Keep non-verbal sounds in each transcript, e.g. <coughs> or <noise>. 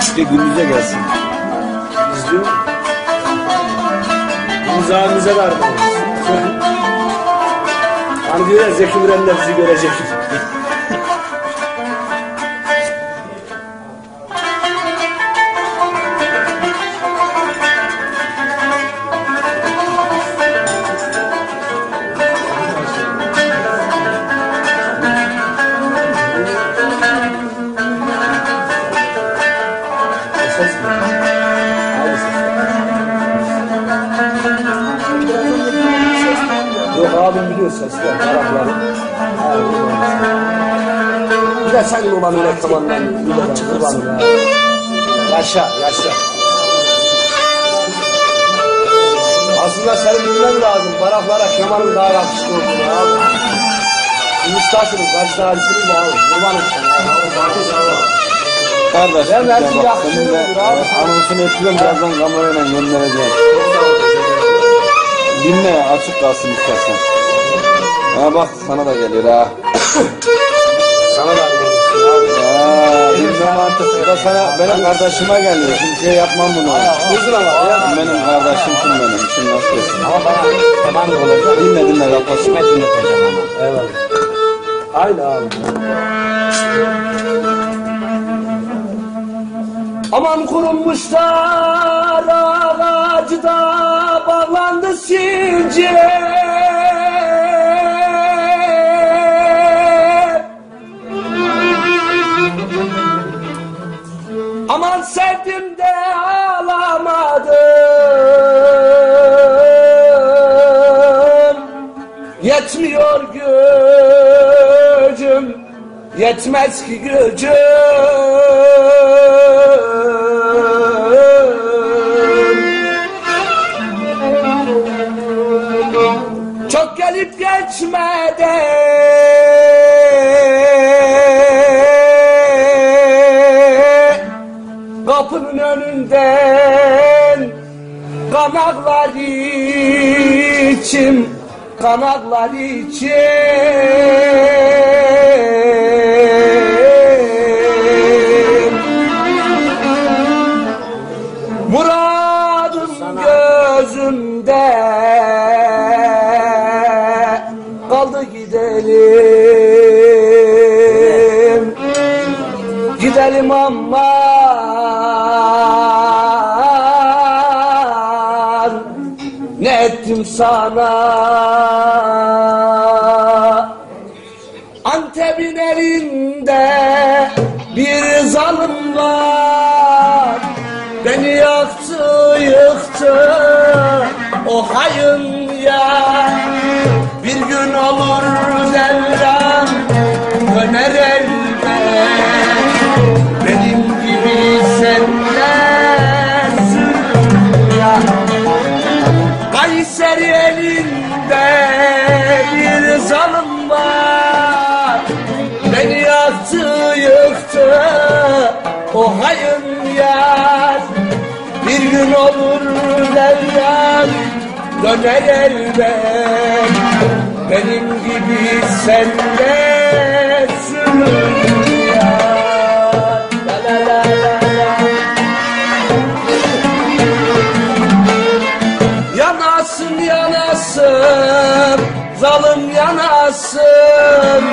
İşte günümüze gelsin. İzliyor mu? İmzamıza verdi. <laughs> Hani diyor ya Zeki Müren de bizi görecek. Biliyor sesler, Araplar. Abi, Bir de sen Numan'ın reklamından bir de ya. Yaşa, yaşa. Aslında seni bilmen lazım. Baraklara Kemal'in daha yakışıklı olduğunu abi. Kaç tanesini de abi. Kurbanım. Kardeş, Ben belki bak yakışıklı anonsunu ettiler birazdan kamerayla göndereceğim. Dinle açık kalsın istersen. Ha bak sana da geliyor ha. <coughs> Sana da abi. Ha, bilmem artık bu da sana benim kardeşime geliyor. Şimdi şey yapmam bunu. Uzun ama ya. Benim kardeşimsin benim. Şimdi nasıl desin? Ama bana tamam olacak. Dinle dinle kapat. Kime dinleteceğim ama. Eyvallah. Aynı abi. Aman kurumuşlar ağacı da bağlandı since. Sevdim de ağlamadım Yetmiyor gücüm Yetmez ki gücüm. Çok gelip geçmeden Kapının önünden Kanaklar içim Kanaklar içim. Muradım gözümde Kaldı gidelim. Gidelim aman ettim sana olur devran döner elbet. Benim gibi sende la Yanasın yanasın Zalim yanasın.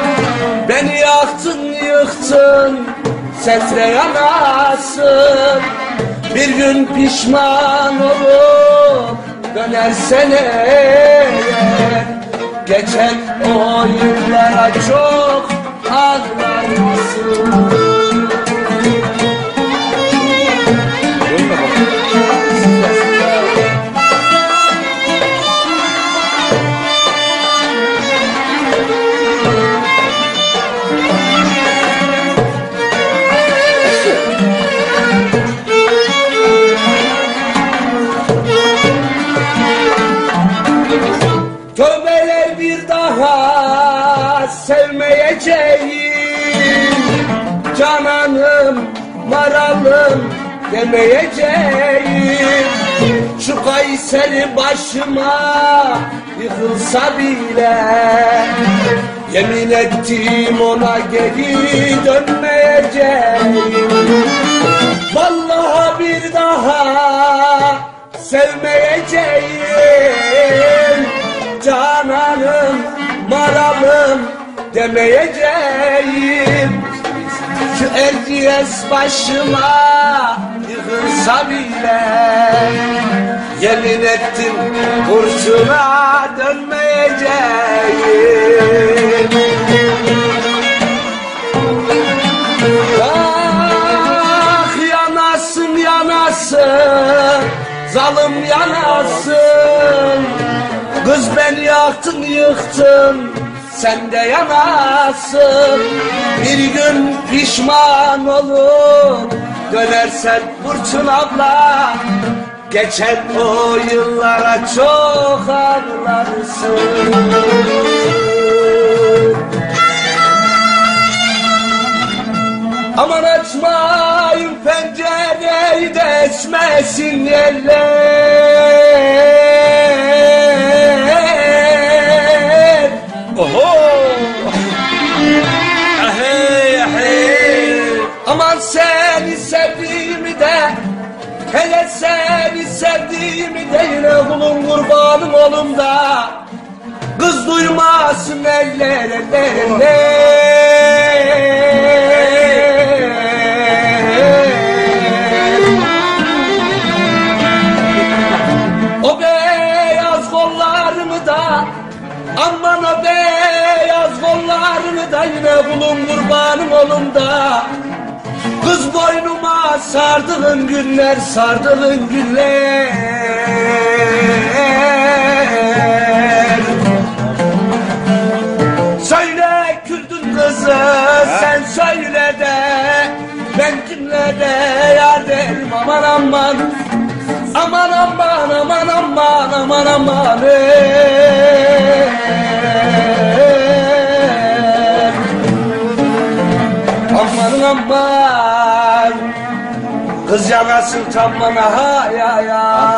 Beni yaktın yıktın Setre yanasın Bir gün pişman olup Dönersen eğer Geçen o yıllara çok ağlarsın. Tövbeler sevmeyeceğim. Cananım, maralım demeyeceğim. Şu Kayseri başıma yıkılsa bile Yemin ettim ona geri dönmeyeceğim. Vallahi bir daha sevmeyeceğim. Cananım, maralım demeyeceğim. Şu Erciyes başıma yıkılsa bile Yemin ettim kurşuna dönmeyeceğim. Ah yanasın yanasın Zalim yanasın. Kız beni yaktın yıktın Sen de yanasın. Bir gün pişman olur. Dönersen Burçun abla. Geçen o yıllara çok ağlarsın. Aman açmayın pencereyi de esmesin seni sevdiğimi de yine kulun kurbanım olum da. Kız duymasın eller eller sardığın günler sardığın günler. Söyle Kürdün kızı sen söyle de Ben kimlere yar derim aman aman. Aman aman aman aman aman aman. Aman aman Kız yanasın tam bana ha ya ya.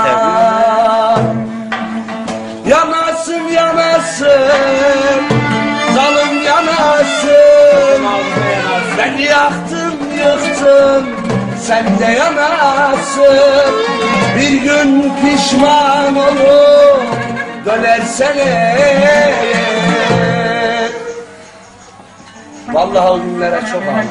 Yanasın yanasın Zalım yanasın Ben yaktım yıktım Sen de yanasın Bir gün pişman olur Dönersene Vallahi o günlere çok ağladım